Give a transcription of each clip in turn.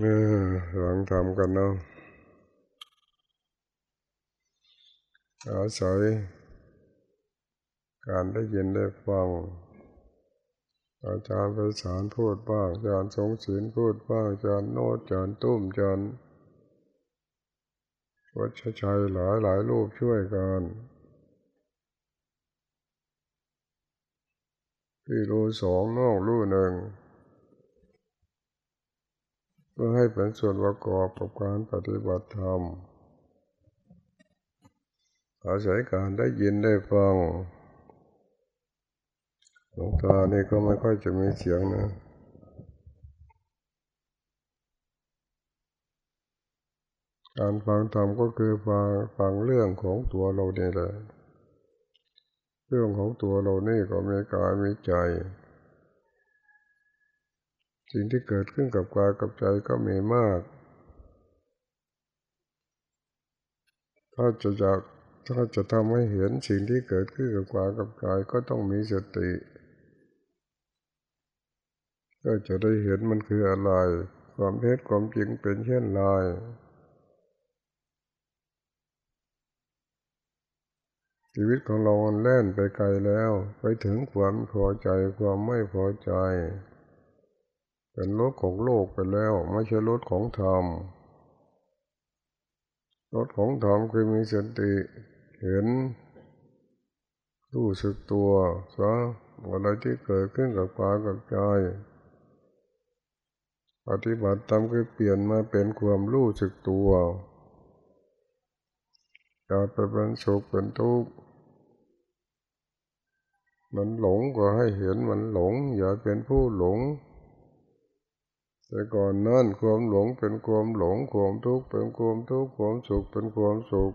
เออหลังทำกันเนาะอาศัยการได้ยินได้ฟัง อาจารย์ไปสารพูดบ้าง อาจารย์สงศินพูดบ้าง อาจารย์โนดอาจารย์ตุ้มอาจารย์วัชชัยหลายหลายรูปช่วยกันพี่รู้สองนอกรู้หนึ่ง เพื่อให้เป็นส่วนประกอบกับการปฏิบัติธรรมอาศัยการได้ยินได้ฟังหลวงตานี่ก็ไม่ค่อยจะมีเสียงนะการฟังธรรมก็คือฟังฟังเรื่องของตัวเราเนี่แหละ เรื่องของตัวเรานี่ก็มีกายมีใจ สิ่งที่เกิดขึ้นกับกายกับใจก็มีมาก ถ้าจะอยากถ้าจะทำให้เห็นสิ่งที่เกิดขึ้นกับกายกับใจก็ต้องมีสติ ก็จะได้เห็นมันคืออะไร ความเท็จความจริงเป็นเช่นไรชีวิตของเราแล่นไปไกลแล้ว ไปถึงความพอใจความไม่พอใจ เป็นรถของโลกไปแล้วไม่ใช่รถของธรรมรถของธรรมคือมีสติเห็นรู้สึกตัวซะอะไรที่เกิดขึ้นกับกายกับใจปฏิบัติตามคือเปลี่ยนมาเป็นความรู้สึกตัวจะไปเป็นสุขเป็นทุกข์มันหลงก็ให้เห็นมันหลง อย่าเป็นผู้หลง แต่ก่อนนั่นความหลงเป็นความหลงความทุกข์เป็นความทุกข์ความสุขเป็นความสุข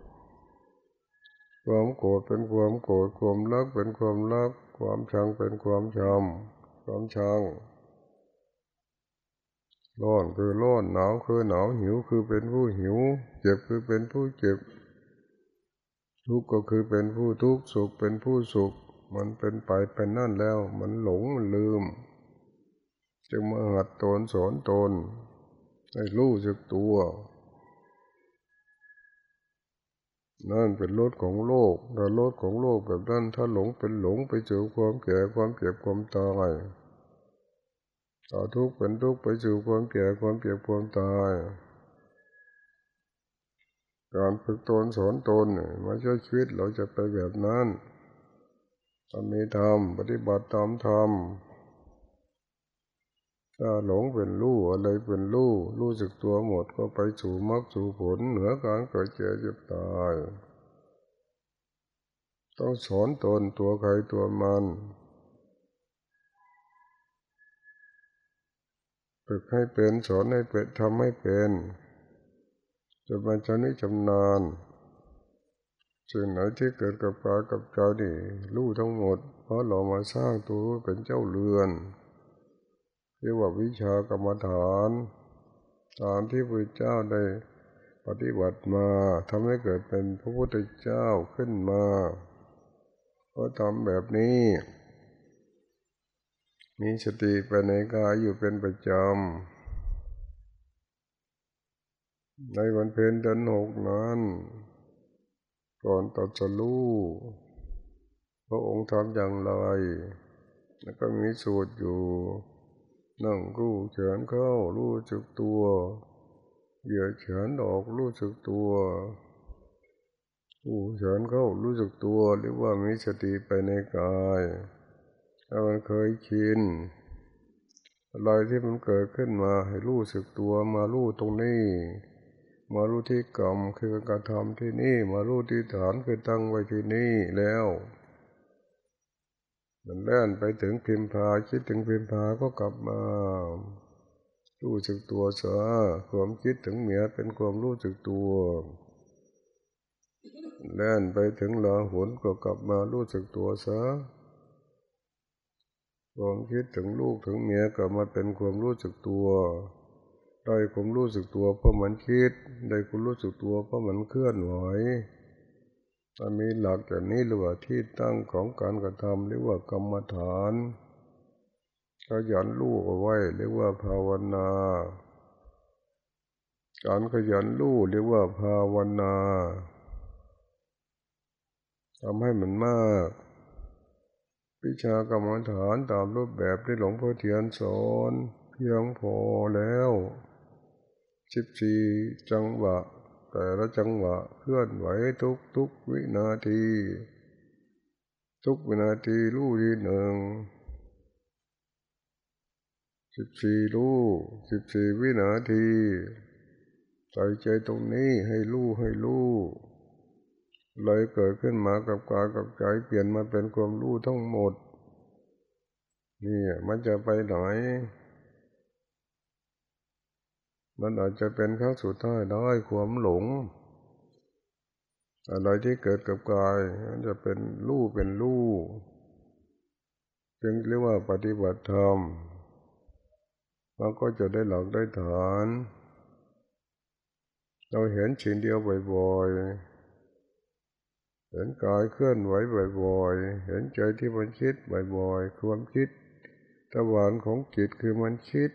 ความโกรธเป็นความโกรธความรักเป็นความรัก ความชังเป็นความชังความชังร้อนคือร้อนหนาวคือหนาวหิวคือเป็นผู้หิว เจ็บคือเป็นผู้เจ็บ ทุกข์ก็คือเป็นผู้ทุกข์สุขเป็นผู้สุข มันเป็นไปเป็นนั่นแล้ว มันหลงมันลืม จึงมาหัดตนสอนตนให้รู้สึกตัว นั่นเป็นรถของโลกถ้ารถของโลกแบบนั้นถ้าหลงเป็นหลงไปเจอความแก่ความเจ็บความตายต่อทุกข์เป็นทุกข์ไปสู่ความแก่ความเจ็บความตาย การฝึกตนสอนตนม่ใช่วยชีวิตเราจะไปแบบนั้นทำมีธรรมปฏิบัติตามธรรม ถ้าหลงเป็นรู้อะไรเป็นรู้รู้สึกตัวหมดก็ไปสู่มรรคสู่ผลเหนือการเกิดเจ็บเจ็บตาย ต้องสอนตนตัวใครตัวมันฝึกให้เป็นสอนให้เป็นทำให้เป็นจะมันจะนิจำนานสิ่งไหนที่เกิดกับกายกับใจนี่รู้ทั้งหมด เพราะเรามาสร้างตัวเป็นเจ้าเรือน รียกว่าวิชากรรมฐานตามที่พระเจ้าได้ปฏิบัติมาทำให้เกิดเป็นพระพุทธเจ้าขึ้นมาก็ทำแบบนี้ มีสติไปในกายอยู่เป็นประจำ ในวันเพ็ญเดือนหกนั้น ก่อนตัดสรู้พระองค์ทำอย่างไร แล้วก็มีสูตรอยู่ นั่งรู้เฉนเข้ารู้จึกตัวเหยียดเฉนออกรู้จึกตัวรู้เฉนเข้ารู้จึกตัวหรือว่ามีสติไปในกายถ้ามันเคยชินอะไรที่มันเกิดขึ้นมาให้รู้สึกตัวมารู้ตรงนี้ มารู้ที่กรรมคือการทำที่นี่ มารู้ที่ฐานคือตั้งไว้ที่นี่แล้ว มันเล่นไปถึงพิมพาคิดถึงพิมพาก็กลับมารู้สึกตัวเสียความคิดถึงเมียเป็นความรู้สึกตัวเล่นไปถึงลาหุนก็กลับมารู้สึกตัวเสียความคิดถึงลูกถึงเมียก็มาเป็นความรู้สึกตัวได้ความรู้สึกตัวเพราะมันคิด ได้ความรู้สึกตัวเพราะมันเคลื่อนไหว มันมีหลักอย่างนี้หรือว่าที่ตั้งของการกระทำหรือว่ากรรมฐานก็ยันลูกเอาไว้ เรียกว่าภาวนา การขยันรู้เรียกว่าภาวนาทำให้มันมากวิชากรรมฐานตามรูปแบบที่หลวงพ่อเทียนสอนเพียงพอแล้วสิบสี่จังหวะ แต่ละจังหวะเคลื่อนไหวทุกทุกวินาที ทุกวินาทีรู้ทีหนึ่งสิบสี่รู้สิบสี่วินาทีใส่ใจตรงนี้ให้รู้ให้รู้เลยเกิดขึ้นมากับกายกับใจเปลี่ยนมาเป็นความรู้ทั้งหมด นี่มันจะไปไหน มันอาจจะเป็นข้าสุดท้ายได้ความหลง อะไรที่เกิดกับกายมันจะเป็นรู้เป็นรู้จึงเรียกว่าปฏิบัติธรรมมันก็จะได้หลักได้ฐาน เราเห็นสิ่งเดียวบ่อยๆ เห็นกายเคลื่อนไหวบ่อยๆ เห็นใจที่มันคิดบ่อยๆ ความคิดตะวันของจิตคือมันคิด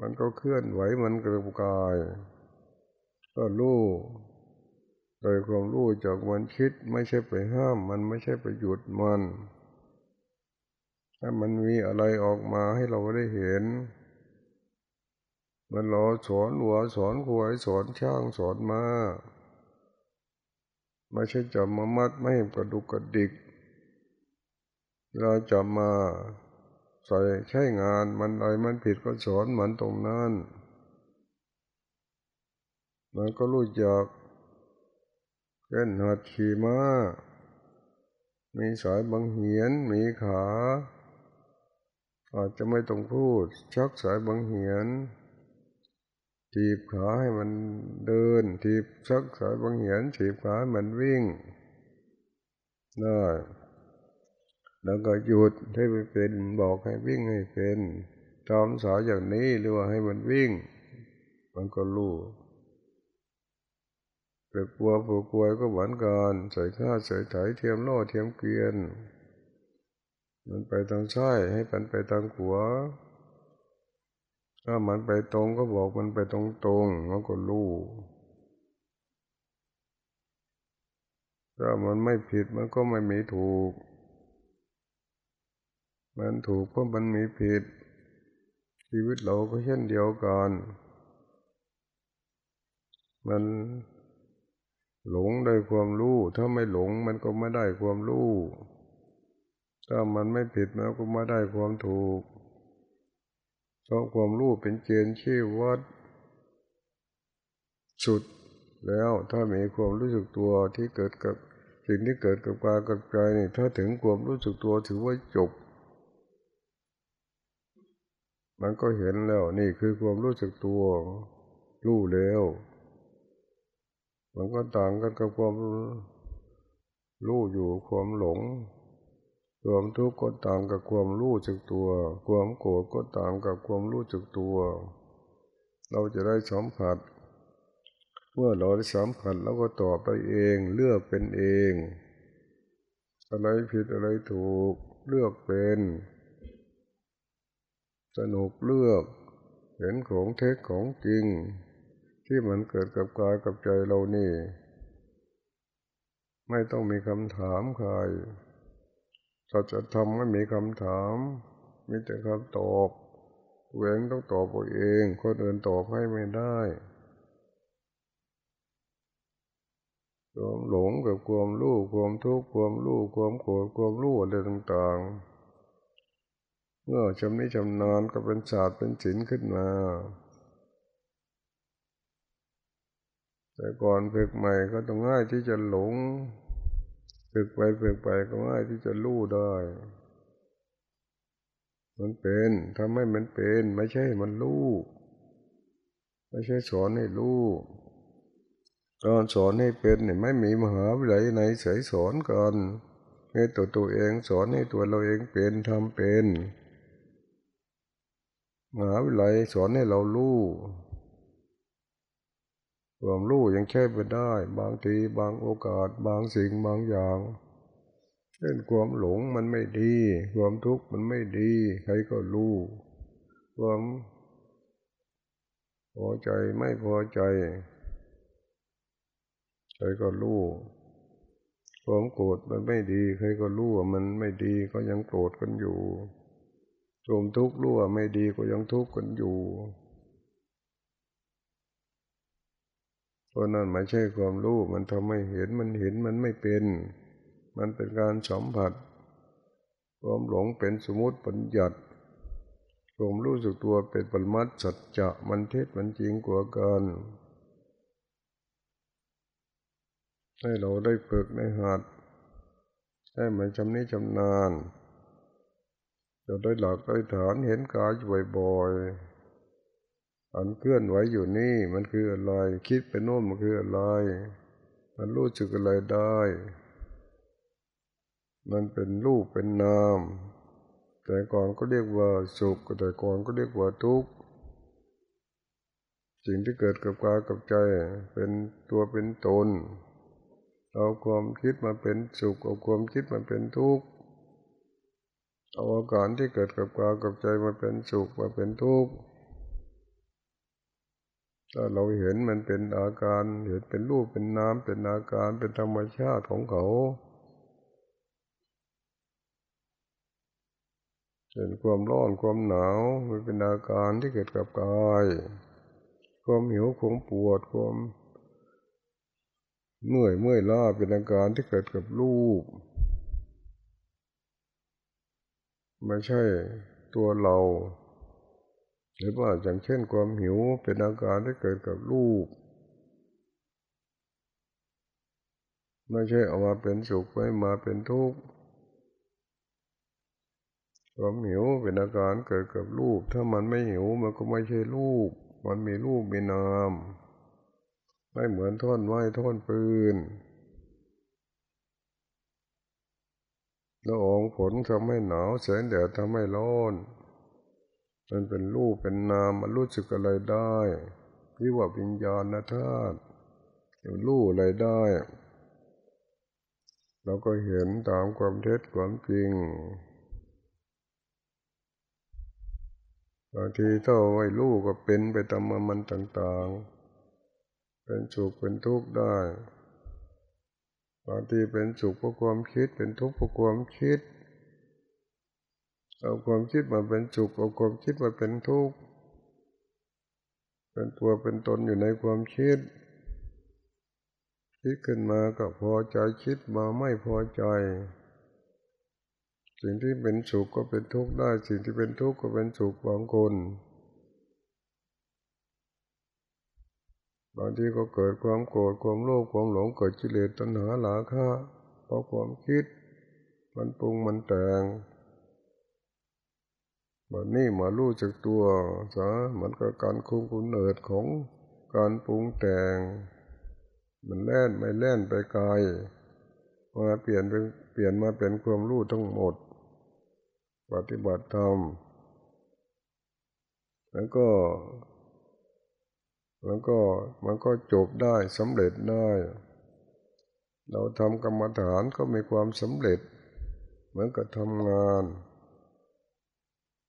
มันก็เคลื่อนไหวมันกระกาย ก็รู้โดยความรู้จากมันคิดไม่ใช่ไปห้าม มันไม่ใช่ไปหยุดมัน ถ้ามันมีอะไรออกมาให้เราได้เห็น มันรอสอนหัวสอนขวยสอนช่างสอนมาไม่ใช่จำมามัดไม่ให้กระดุกกระดิกเราจำมา ใส่ใช้งานมันอะไรมันผิดก็สอนเหมือนตรงนั้น มันก็รู้จักเล่นหัดขี่ม้า มีสายบางเหียน มีขา อาจจะไม่ต้องพูด ชักสายบางเหียนถีบขาให้มันเดินถีบชักสายบางเหียนถีบขาให้มันวิ่งได้ แล้วก็หยุดให้มันเป็นบอกให้วิ่งให้เป็นทำสาอย่างนี้หรือว่าให้มันวิ่ง มันก็รู้เกิดกลัวผูกลัวก็หวานกันใส่ข้าใส่ไถเทียมโล่เทียมเกวียน มันไปทางซ้ายให้มันไปทางขวาถ้ามันไปตรงก็บอกมันไปตรงตรงมันก็รู้ถ้ามันไม่ผิดมันก็ไม่มีถูก มันถูกเพราะมันมีผิด ชีวิตเราก็เช่นเดียวกัน มันหลงได้ความรู้ ถ้าไม่หลงมันก็ไม่ได้ความรู้ ถ้ามันไม่ผิดมันก็ไม่ได้ความถูก เพราะความรู้เป็นเกณฑ์ชี้วัด สุดแล้วถ้ามีความรู้สึกตัวที่เกิดกับสิ่งที่เกิดกับกายกับใจนี่ถ้าถึงความรู้สึกตัวถือว่าจบ มันก็เห็นแล้ว นี่คือความรู้สึกตัวรู้แล้วมันก็ต่างกันกับความรู้อยู่ความหลงความทุกข์ก็ต่ามกับความรู้จักตัว ความโกรธก็ต่ามกับความรู้จักตัว เราจะได้สัมผัส เมื่อเราได้สัมผัสเราก็ตอบไปเองเลือกเป็นเอง อะไรผิดอะไรถูกเลือกเป็น สนุกเลือก เห็นของเท็จของจริง ที่มันเกิดกับกายกับใจเรานี่ ไม่ต้องมีคำถามใครสัจธรรมไม่มีคำถาม มีแต่คำตอบเวงต้องตอบตัวเอง คนอื่นตอบให้ไม่ได้ความหลงกับความรู้ความทุกข์ความรู้ความโกรธความรู้อะไรต่าง ๆ เมื่อชำนิชำนาญก็เป็นศาสตร์เป็นศิลป์ขึ้นมา แต่ก่อนฝึกใหม่ก็ต้องง่ายที่จะหลง ฝึกไปฝึกไปก็ง่ายที่จะรู้ได้ มันเป็นทำให้มันเป็น ไม่ใช่มันรู้ไม่ใช่สอนให้รู้ตอนสอนให้เป็นเนี่ยไม่มีมหาวิทยาลัยไหนเสยสอนกันให้ตัวตัวเองสอนให้ตัวเราเองเป็นทำเป็น มหาวิทยาลัยสอนให้เรารู้ความรู้ยังแค่ไปได้ บางทีบางโอกาส บางสิ่งบางอย่างเช่นความหลงมันไม่ดี ความทุกข์มันไม่ดี ใครก็รู้ความพอใจไม่พอใจ ใครก็รู้ความโกรธมันไม่ดี ใครก็รู้ว่ามันไม่ดีก็ยังโกรธกันอยู่ โมทุกข์รู้ว่าไม่ดีก็ยังทุกข์กันอยู่เพราะนั้นไม่ใช่ความรู้ มันทำให้เห็นมันเห็นมันไม่เป็น มันเป็นการสัมผัส ความหลงเป็นสมมติปัญญัติความรู้สึกตัวเป็นปรมัตสัจจะมันเท็จมันจริงกว่ากันให้เราได้ฝึกในหัด ให้มันชำนิชำนาญ จะได้หลักได้ฐานเห็นกายบ่อยๆอันเคลื่อนไหวอยู่นี่มันคืออะไร คิดไปโน่นมันคืออะไร มันรู้สึกอะไรได้ มันเป็นรูปเป็นนาม แต่ก่อนก็เรียกว่าสุขแต่ก่อนก็เรียกว่าทุกข์สิ่งที่เกิดกับกายกับใจเป็นตัวเป็นตนเอาความคิดมาเป็นสุขเอาความคิดมาเป็นทุกข์ เอาอาการที่เกิดกับกายกับใจมาเป็นสุขมาเป็นทุกข์ถ้าเราเห็นมันเป็นอาการเห็นเป็นรูปเป็นน้ำเป็นอาการเป็นธรรมชาติของเขาเห็นความร้อนความหนาวมันเป็นอาการที่เกิดกับกาย ความหิวความปวดความเมื่อยเมื่อยล้าเป็นอาการที่เกิดกับรูป ไม่ใช่ตัวเรา หรือว่าอย่างเช่นความหิวเป็นอาการที่เกิดกับรูปไม่ใช่เอามาเป็นสุขไม่มาเป็นทุกข์ความหิวเป็นอาการเกิดกับรูป ถ้ามันไม่หิวมันก็ไม่ใช่รูป มันมีรูปมีนาม ไม่เหมือนท่อนไม้ท่อนปืน ละอองฝนทำให้หนาวแสงแดดทำให้ร้อนมันเป็นรูปเป็นนามมันรู้สึกอะไรได้ที่ว่าวิญญาณธาตุรู้อะไรได้เราก็เห็นตามความเท็จความจริงบางทีถ้าไว้รู้ก็เป็นไปตามมันต่างๆ เป็นสุขเป็นทุกข์ได้ บางทีเป็นสุขเพราะความคิดเป็นทุกข์เพราะความคิด เอาความคิดมาเป็นสุขเอาความคิดมาเป็นทุกข์เป็นตัวเป็นตนอยู่ในความคิด คิดขึ้นมาก็พอใจคิดมาไม่พอใจ สิ่งที่เป็นสุขก็เป็นทุกข์ได้ สิ่งที่เป็นทุกข์ก็เป็นสุขบางคน บางทีก็เกิดความโกรธความโลภความหลงเกิดจิเลสตัณหาหลาคะเพราะความคิด มันปรุงมันแต่งแบบนี้มารู้จักตัวซะเหมือนกับการคุมกุเนิดของการปรุงแต่ง มันแล่นไม่แล่นไปไกลมาเปลี่ยนเป็นเปลี่ยนมาเป็นความรู้ทั้งหมด ปฏิบัติธรรมแล้วก็ มันก็มันก็จบได้สำเร็จได้ เราทำกรรมฐานก็มีความสำเร็จ เหมือนกับทำงาน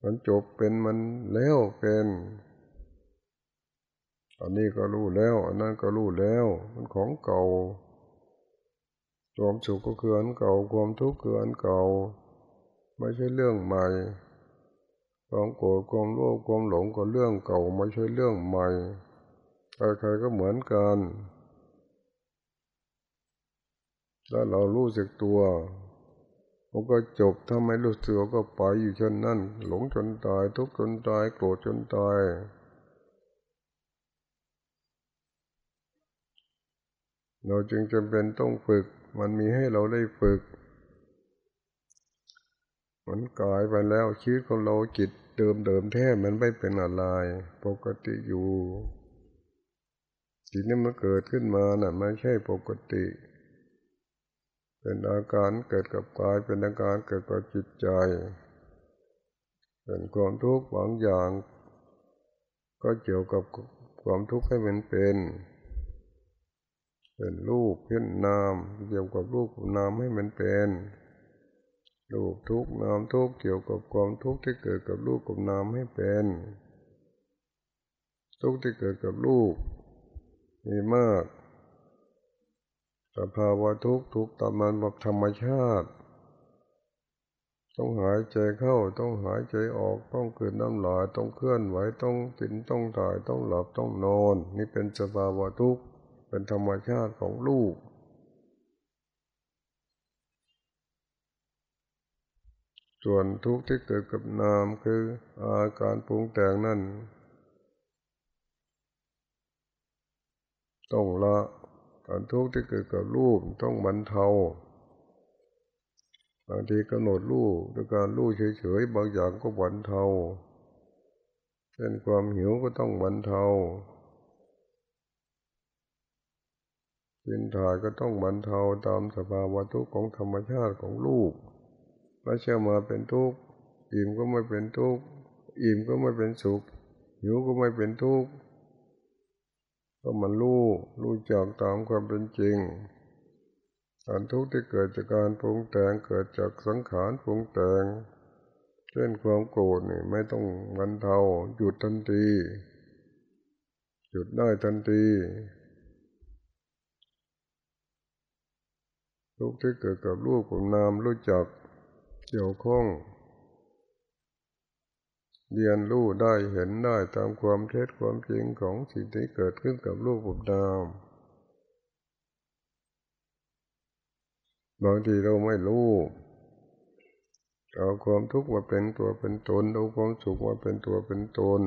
มันจบเป็นมันแล้วเป็นอันนี้ก็รู้แล้วอันนั้นก็รู้แล้ว มันของเก่าความสุขก็คืออันเก่าความทุกข์คืออันเก่า ไม่ใช่เรื่องใหม่ความโกรธความโลภความหลงก็เรื่องเก่า ไม่ใช่เรื่องใหม่ ใครๆก็เหมือนกันถ้าเรารู้สึกตัวมันก็จบถ้าไม่รู้สึกก็ไปอยู่เช่นนั้น หลงจนตาย ทุกข์จนตาย โกรธจนตายเราจึงจำเป็นต้องฝึก มันมีให้เราได้ฝึก มันกลายไปแล้วชีวิตของเราจิตเดิมเดิมแท้มันไม่เป็นอะไร ปกติอยู่ สิ่งนี้มันเกิดขึ้นมานะ่ะไม่ใช่ปกติ เป็นอาการเกิดกับกายเป็นอาการเกิดกับจิตใจ เป็นความทุกข์บางอย่าง ก็เกี่ยวกับความทุกข์ให้มันเป็น เป็นรูปเพ้นนามเกี่ยวกับรูปนามให้มันเป็นรูปทุกนามทุกเกี่ยวกับความทุกข์ที่เกิดกับรูปกับนามให้เป็น ทุกข์ที่เกิดกับลูก มีมากสภาวะทุกข์ทุกตามมันแบบธรรมชาติ ต้องหายใจเข้า ต้องหายใจออก ต้องเกิดน้ำลาย ต้องเคลื่อนไหว ต้องกิน ต้องถ่าย ต้องหลับ ต้องนอน นี่เป็นสภาวะทุกข์ เป็นธรรมชาติของลูก ส่วนทุกข์ที่เกิดกับนามคืออาการปรุงแต่งนั่น ต้องละการทุกข์ที่เกิดกับรูปต้องบรรเทาบางทีกำหนดรูปด้วยการรู้เฉยๆบางอย่างก็บรรเทาเช่นความหิวก็ต้องบรรเทากินถ่ายก็ต้องบรรเทาตามสภาวะทุกข์ของธรรมชาติของลูกไม่ใช่มาเป็นทุกข์อิ่มก็ไม่เป็นทุกข์อิ่มก็ไม่เป็นสุขหิวก็ไม่เป็นทุกข์ ก็มันรู้รู้จักตามความเป็นจริงการทุกข์ที่เกิดจากการปรุงแต่งเกิดจากสังขารปรุงแต่งเช่นความโกรธนี่ไม่ต้องบรรเทาหยุดทันที หยุดได้ทันทีทุกที่เกิดกับรูปกับนามรู้จักเกี่ยวข้อง เรียนรู้ได้เห็นได้ตามความเท็จความจริงของสิ่งที่เกิดขึ้นกับรูปกับนามบางทีเราไม่รู้เอาความทุกข์มาเป็นตัวเป็นตนเอาความสุขมาเป็นตัวเป็นตน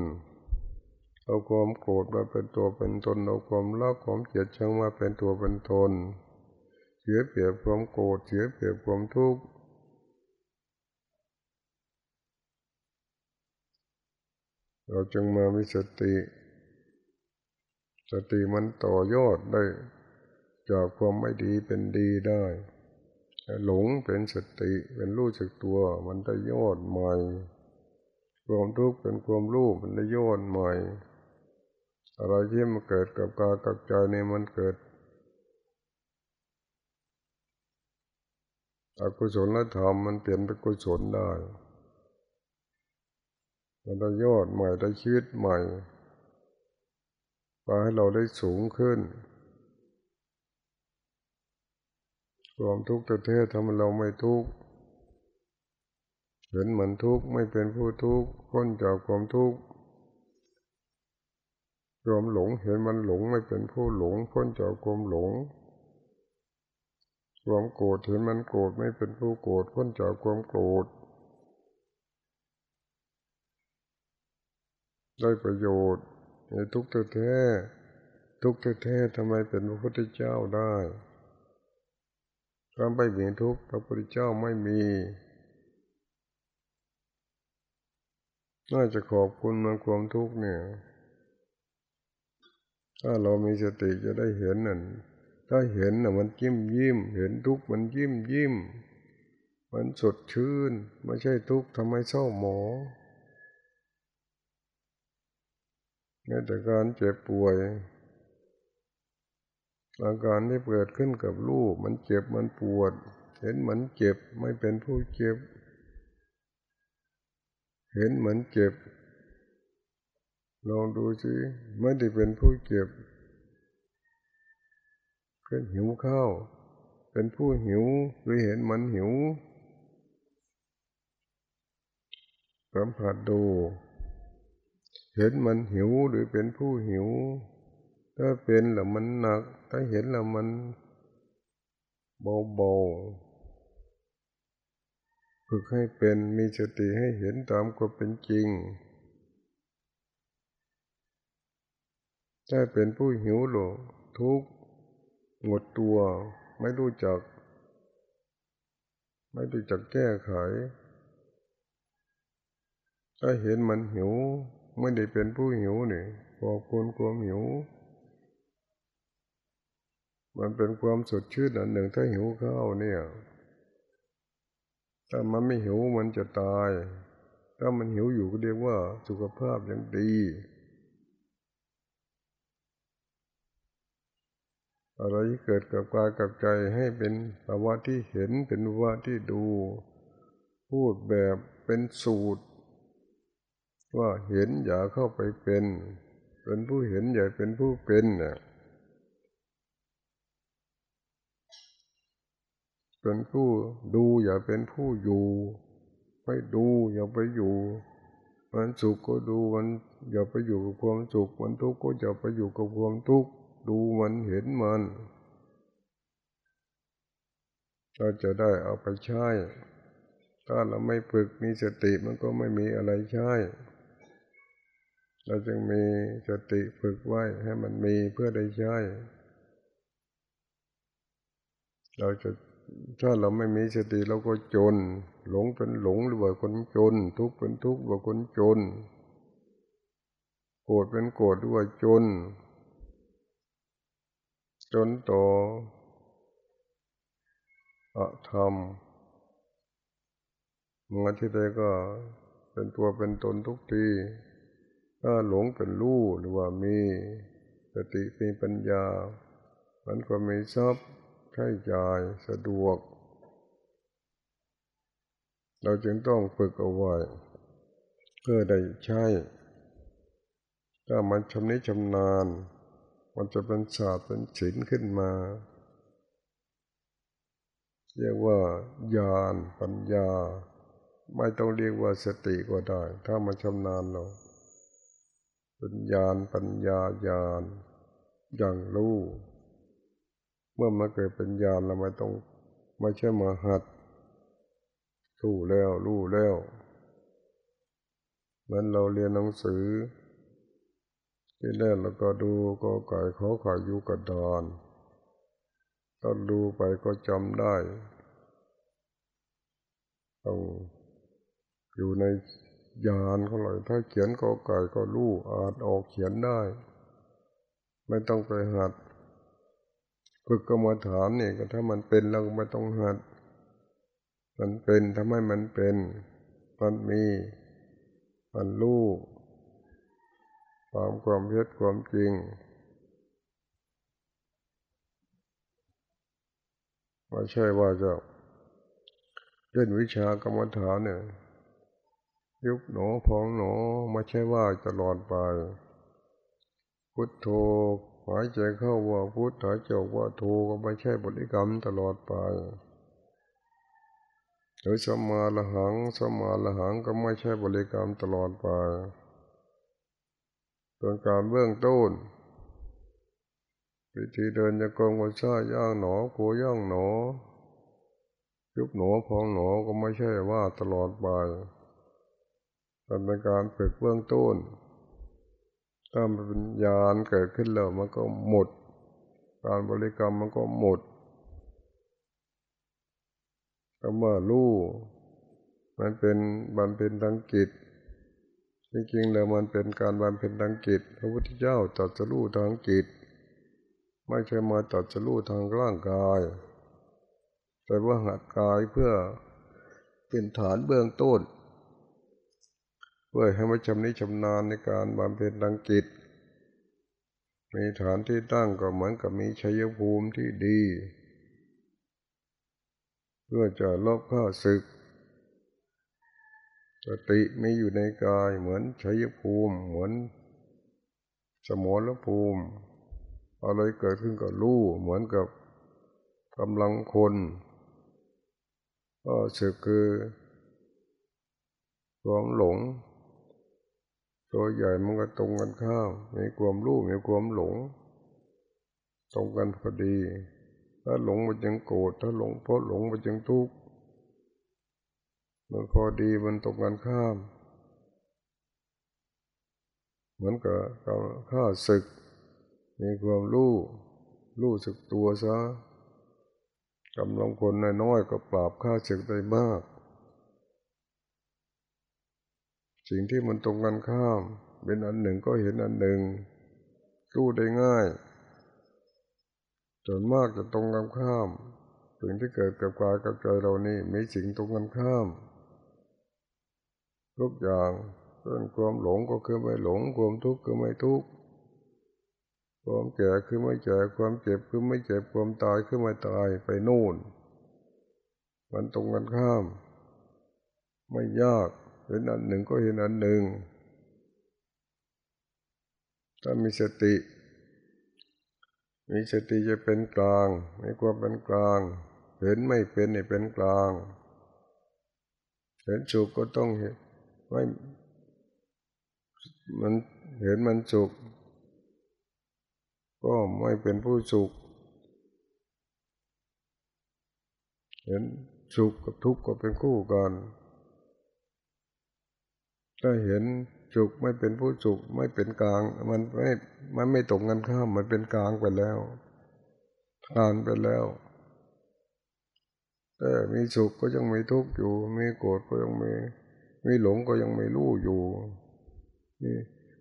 เอาความโกรธมาเป็นตัวเป็นตนเอาความรักความเกลียดชังมาเป็นตัวเป็นตนเสียเปรียบความโกรธเสียเปรียบความทุกข์ เราจึงมามีสติ สติมันต่อยอดได้ จากความไม่ดีเป็นดีได้หลงเป็นสติเป็นรู้จักตัว มันได้ยอดใหม่ความทุกข์เป็นความรู้มันได้ยอดใหม่อะไรที่มันเกิดกับกายกับใจเนี่ยมันเกิดอกุศลธรรมมันเปลี่ยนเป็นกุศลได้ มันได้ยอดใหม่ได้ชีวิตใหม่พาให้เราได้สูงขึ้นความทุกข์แท้ทำให้เราไม่ทุกข์เห็นเหมือนทุกข์ไม่เป็นผู้ทุกข์พ้นจากความทุกข์ควมหลงเห็นมันหลงไม่เป็นผู้หลงพ้นจากความหลงควมโกรธเห็นมันโกรธไม่เป็นผู้โกรธพ้นจากความโกรธ ได้ประโยชน์ในทุกแท้ทุกแท้ทำไมเป็นพระพุทธเจ้าได้ความไม่มีทุกพระพุทธเจ้าไม่มีน่าจะขอบคุณมาความทุกข์เนี่ย ถ้าเรามีสติจะได้เห็นนั่น ถ้าเห็นน่ะมันยิ้มยิ้ม เห็นทุกข์มันยิ้มยิ้ม มันสดชื่น ไม่ใช่ทุกข์ทำไมเศร้าหมองแม้แต่การเจ็บป่วยอาการที่เกิดขึ้นกับลูกมันเจ็บมันปวด เห็นเหมือนเจ็บไม่เป็นผู้เจ็บ เห็นเหมือนเจ็บ ลองดูสิไม่ได้เป็นผู้เจ็บเพื่อนหิวข้าวเป็นผู้หิวหรือเห็นมันหิวสัมผัสดู เห็นมันหิวหรือเป็นผู้หิว ถ้าเป็นแล้วมันหนัก ถ้าเห็นแล้วมันเบาๆฝึกให้เป็นมีสติให้เห็นตามความเป็นจริง ถ้าเป็นผู้หิวหรอทุกหมดตัวไม่รู้จัก ไม่รู้จักแก้ไข ถ้าเห็นมันหิว ไม่ได้เป็นผู้หิวนี่ขอบคุณความหิว มันเป็นความสดชื่นอันหนึ่งถ้าหิวข้าวเนี่ย ถ้ามันไม่หิวมันจะตาย ถ้ามันหิวอยู่ก็เรียกว่าสุขภาพยังดี อะไรที่เกิดกับกายกับใจให้เป็นภาวะที่เห็นเป็นภาวะที่ดู พูดแบบเป็นสูตร ว่าเห็นอย่าเข้าไปเป็น เป็นผู้เห็นอย่าเป็นผู้เป็นเนี่ยเป็นผู้ดูอย่าเป็นผู้อยู่ไม่ดูอย่าไปอยู่ มันสุขก็ดูมันอย่าไปอยู่กับความสุขมันทุกข์ก็อย่าไปอยู่กับความทุกข์ดูมันเห็นมันเราจะได้เอาไปใช้ ถ้าเราไม่ฝึกมีสติมันก็ไม่มีอะไรใช้ เราจึงมีสติฝึกไว้ให้มันมีเพื่อได้ใช้ เราจะถ้าเราไม่มีสติเราก็จน หลงเป็นหลงหรือว่าคนจน ทุกข์เป็นทุกข์ว่าคนจน โกรธเป็นโกรธหรือว่าจน จนต่ออะธรรมมาที่ใดก็เป็นตัวเป็นตนทุกที ถ้าหลงเป็นรู้หรือว่ามีสติมีปัญญา มันก็มีทรัพย์ใช้จ่ายสะดวก เราจึงต้องฝึกเอาไว้ เพื่อได้ใช้ ถ้ามันชำนิชำนาญ มันจะเป็นศาสตร์เป็นศิลขึ้นมา เรียกว่าญาณปัญญา ไม่ต้องเรียกว่าสติก็ได้ ถ้ามันชำนาญเรา เป็นญาณปัญญาญาณอย่างรู้ เมื่อมาเกิดเป็นญาณเราไม่ต้องไม่ใช่มาหัดรู้แล้วรู้แล้วเหมือนเราเรียนหนังสือ ที่แรกเราก็ดูก็ไก่เขาขายอยู่กับดอนต้นดูไปก็จำได้ต้องอยู่ใน ยานเขาเลยถ้าเขียนก็ไก่ก็รู้อ่านออกเขียนได้ ไม่ต้องไปหัดฝึกกรรมฐานนี่ก็ถ้ามันเป็นเราไม่ต้องหัด มันเป็นทำให้มันเป็น มันมีมันรู้ความความเพ็ดความจริงไม่ใช่ว่าจะเล่นวิชากรรมฐานเนี่ย ยุบหนอพองหนอไม่ใช่ว่าตลอดไป พุทโธหายใจเข้าว่าพุทหายใจออกว่าโทก็ไม่ใช่บริกรรมตลอดไปหรือสมาละหังสมาละหังก็ไม่ใช่บริกรรมตลอดไปส่วนการเบื้องต้นวิธีเดินจะกองก็ช่ย่างหนอโกย่างหนอยุบหนอพองหนอก็ไม่ใช่ว่าตลอดไป มันเป็นการฝึกเบื้องต้นถ้ามันเป็นญาณเกิดขึ้นแล้วมันก็หมด การบริกรรมมันก็หมดคำว่ารู้มันเป็นบันเป็นทางกิจจริงๆแล้วมันเป็นการบันเป็นทางกิจพระพุทธเจ้าตรัสรู้ทางกิจ ไม่ใช่มาตรัสรู้ทางร่างกาย แต่ว่าหัดกายเพื่อเป็นฐานเบื้องต้น พื่อให้มาชำนิชำนาญในการบำเพ็ญดังกิจ มีฐานที่ตั้งก็เหมือนกับมีชัยภูมิที่ดี เพื่อจะลบข้าศึก สติไมีอยู่ในกายเหมือนชัยภูมิเหมือนสมรภูมิ อะไรเกิดขึ้นก็รู้เหมือนกับกำลังคนก็สึกคือความหลง ตัวใหญ่มันก็ตรงกันข้ามมีความรู้มีความหลง ตรงกันพอดี ถ้าหลงมันจึงโกรธถ้าหลงเพราะหลงมันจึงทุกข์มันพอดีมันตรงกันข้าม เหมือนกับข้าศึก มีความรู้รู้สึกตัวซะกำลังคนน้อยก็ปราบข้าศึกได้มาก สิ่งที่มันตรงกันข้าม เป็นอันหนึ่งก็เห็นอันหนึ่งสู้ได้ง่ายส่วนมากจะตรงกันข้าม สิ่งที่เกิดกับกายกับใจเรานี่มีสิ่งตรงกันข้าม ทุกอย่างเรื่องความหลงก็คือไม่หลง ความทุกข์คือไม่ทุกข์ความแก่คือไม่แก่ความเจ็บคือไม่เจ็บความตายคือไม่ตายไปนู่น มันตรงกันข้าม ไม่ยาก เห็นอันหนึ่งก็เห็นอันหนึ่ง ถ้ามีสติ มีสติจะเป็นกลางไมีความเป็นกลาง เห็นไม่เป็นให้เป็นกลาง เห็นสุขก็ต้องเห็นไม่มันเห็นมันสุขก็ไม่เป็นผู้สุข เห็นสุขกับทุกข์ก็เป็นคู่กัน ถ้าเห็นสุขไม่เป็นผู้สุขไม่เป็นกลาง มันไม่มันไม่ตรงกันข้ามมันเป็นกลางไปแล้วผ่านไปแล้วแต่มีสุขก็ยังมีทุกข์อยู่ มีโกรธก็ยังมี มีหลงก็ยังไม่รู้อยู่นี่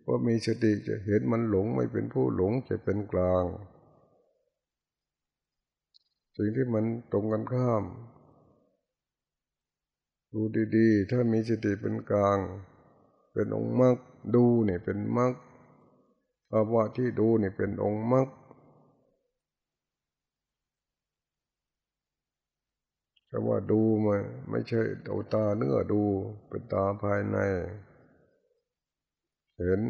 ว่ามีสติจะเห็นมันหลงไม่เป็นผู้หลงจะเป็นกลาง สิ่งที่มันตรงกันข้ามดูดีๆ ถ้ามีสติเป็นกลาง เป็นองค์มรรคดูเนี่ยเป็นมรรคภาวะที่ดูเนี่ยเป็นองค์มรรคแต่ว่าดูมาไม่ใช่เอาตาเนื้อดูเป็นตาภายใน เห็น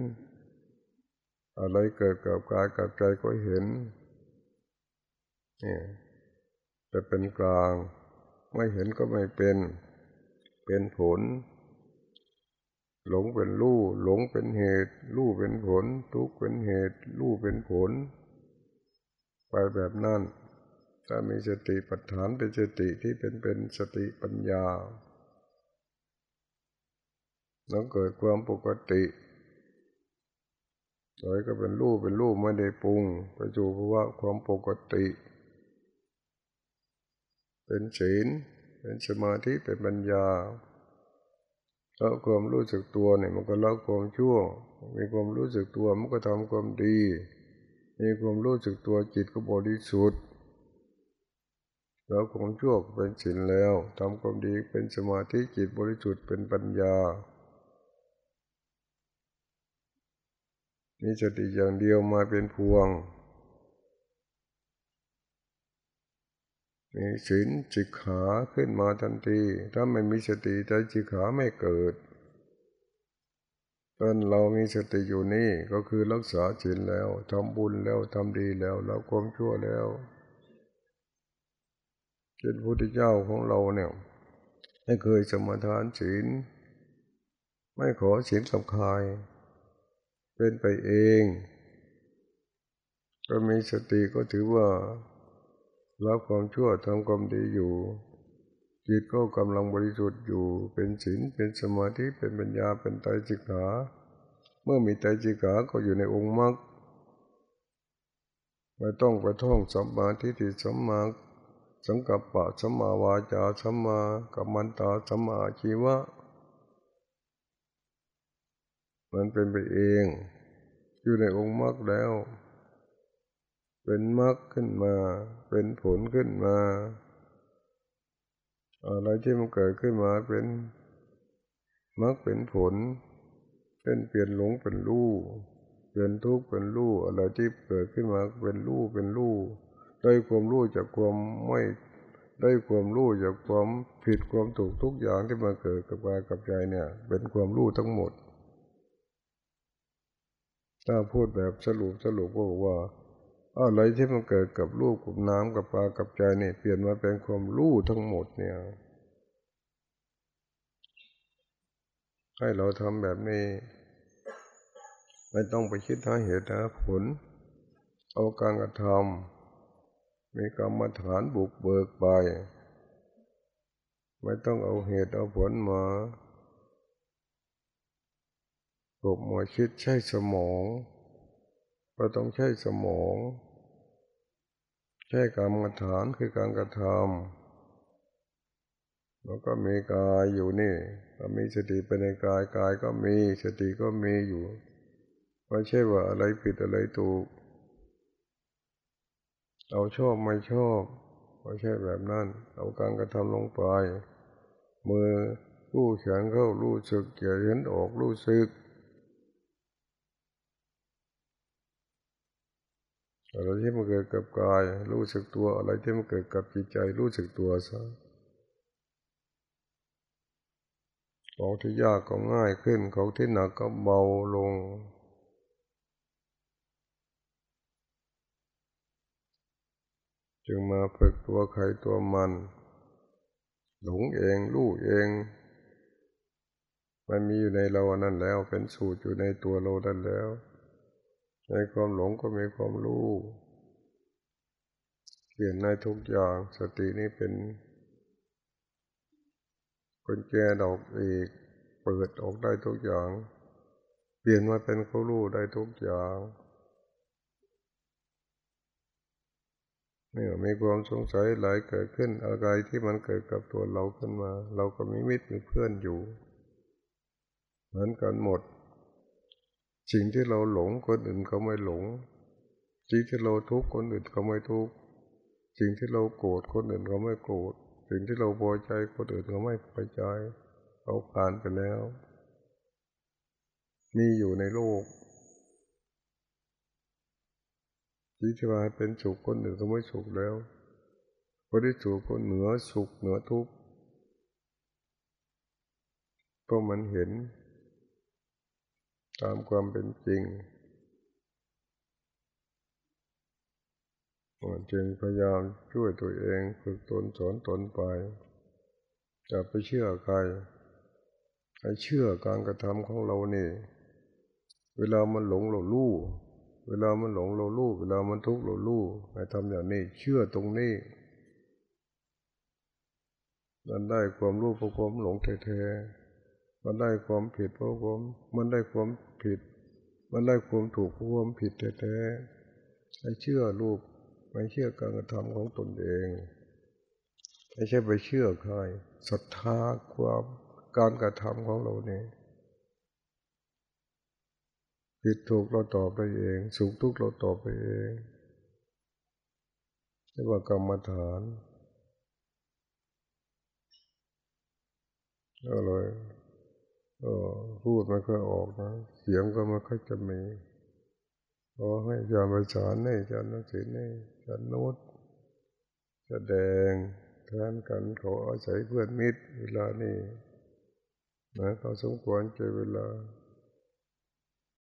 อะไรเกิดกับกายกับใจก็เห็นนี่จะเป็นกลาง ไม่เห็นก็ไม่เป็น เป็นผล หลงเป็นรู้หลงเป็นเหตุ รู้เป็นผล ทุกเป็นเหตุ รู้เป็นผล ไปแบบนั้น ถ้ามีสติปัฏฐานเป็นสติที่เป็นเป็นสติปัญญาแล้วเกิดความปกติโดยก็เป็นรูปเป็นรูปไม่ได้ปรุงไปจูเพราะว่าความปกติ เป็นศีลเป็นสมาธิเป็นปัญญา ล้วความรู้สึกตัวเนี่ยมันก็ละความชั่ว มีความรู้สึกตัวมันก็ทำความดี มีความรู้สึกตัวจิตก็บริสุทธิ์แล้วความชั่วเป็นศีลแล้วทำความดีเป็นสมาธิจิตบริสุทธิ์เป็นปัญญามีสติอย่างเดียวมาเป็นพวง มีศีลจิกขาขึ้นมาทันที ถ้าไม่มีสติใจจิกขาไม่เกิดตอนเรามีสติอยู่นี่ก็คือรักษาศีลแล้วทำบุญแล้วทำดีแล้วเราความชั่วแล้วเป็นพุทธเจ้าของเราเนี่ยไม่เคยสมทานศีลไม่ขอศีลกับใครเป็นไปเอง ก็มีสติก็ถือว่า รับความชั่วทำความดีอยู่ จิตก็กำลังบริสุทธิ์อยู่เป็นศีลเป็นสมาธิเป็นปัญญาเป็นไตรจิกขาเมื่อมีไตรจิกขาก็อยู่ในองค์มรรคไม่ต้องไปท่องสัมมาทิฏฐิสัมมาสังกัปปะสัมมาวาจาสัมมากัมมันตาสัมมาชีวะ มันเป็นไปเอง อยู่ในองค์มรรคแล้ว เป็นมรรคขึ้นมา เป็นผลขึ้นมา อะไรที่มันเกิดขึ้นมาเป็นมรรคเป็นผลเป็นเปลี่ยนหลงเป็นรู้เปลี่ยนทุกข์เป็นรู้อะไรที่เกิดขึ้นมาเป็นรู้เป็นรู้ได้ความรู้จากความไม่ได้ความรู้จากความผิดความถูกทุกอย่างที่มาเกิดกับกายกับใจเนี่ย เป็นความรู้ทั้งหมด ถ้าพูดแบบสรุปสรุปก็บอกว่า อะไรที่มันเกิดกับรูปกับน้ำกับปลากับใจเนี่ยเปลี่ยนมาเป็นความรู้ทั้งหมดเนี่ย ให้เราทำแบบนี้ ไม่ต้องไปคิดหาเหตุหาผล เอาการกระทำมีกรรมฐานบุกเบิกไปไม่ต้องเอาเหตุเอาผลมาบมาคิดใช้สมอง ก็ต้องใช้สมอง ใช้กรรมฐานคือการกระทำแล้วก็มีกายอยู่นี่ก็มีสติเป็นในกายกายก็มีสติก็มีอยู่ไม่ใช่ว่าอะไรผิดอะไรถูกเอาชอบไม่ชอบไม่ใช่แบบนั้นเอาการกระทำลงไป มือรู้แขนเข้ารู้สึกเห็นออกรู้สึก อะไรที่มันเกิดกับกาย รู้สึกตัวอะไรที่มันเกิดกับจิตใจ รู้สึกตัวซะของที่ยากก็ง่ายขึ้นของที่หนักก็เบาลง จึงมาฝึกตัวใครตัวมัน หลงเองรู้เอง มันมีอยู่ในเราอันนั้นแล้วเป็นสูตรอยู่ในตัวเราดันแล้ว ในความหลงก็มีความรู้เปลี่ยนในทุกอย่างสตินี้เป็นคนแก่ดอกอีกเปิดออกได้ทุกอย่าง เปลี่ยนมาเป็นเขารู้ได้ทุกอย่างเนี่ยมีความสงสัยหลายเกิดขึ้นอะไรที่มันเกิดกับตัวเราขึ้นมา เราก็มีมิตรมีเพื่อนอยู่ เหมือนกันหมด สิ่งที่เราหลงคนอื่นเขาไม่หลง สิ่งที่เราทุกข์คนอื่นเขาไม่ทุกข์สิ่งที่เราโกรธคนอื่นเขาไม่โกรธสิ่งที่เราพอใจคนอื่นเขาไม่พอใจเขาผ่านไปแล้ว มีอยู่ในโลกที่ที่ว่าเป็นสุขคนอื่นก็ไม่สุขแล้วคนที่สุขคนเหนือสุขเหนือทุกข์เพราะมันเห็น ตามความเป็นจริงจึงพยายามช่วยตัวเองฝึกตนสอนตนไปจะไปเชื่อใครให้เชื่อการกระทำของเรานี่ เวลามันหลงเราลู่เวลามันหลงเราลู่เวลามันทุกข์เราลู่ให้ทำอย่างนี้ เชื่อตรงนี้มันได้ความรู้เพราะความหลงแท้ๆ มันได้ความผิดเพราะความมันได้ความผิด มันได้ความถูกเพราะความผิดแท้ๆให้เชื่อรูปไม่เชื่อการกระทำของตนเองไม่ใช่ไปเชื่อใครศรัทธาความการกระทำของเราเนี่ยผิดถูกเราตอบไปเอง สุขทุกข์เราตอบไปเองเรียกว่ากรรมฐานก็เลย พูดมันก็ออกนะ เสียงก็ไม่ค่อยจะมีขอให้ยามไปสานนี่จารย์นักศิลนี่จารย์โนุษแสดงแทนกันขออาศัยเพื่อนมิตรเวลานี้นะเขาสมควรใจเวลา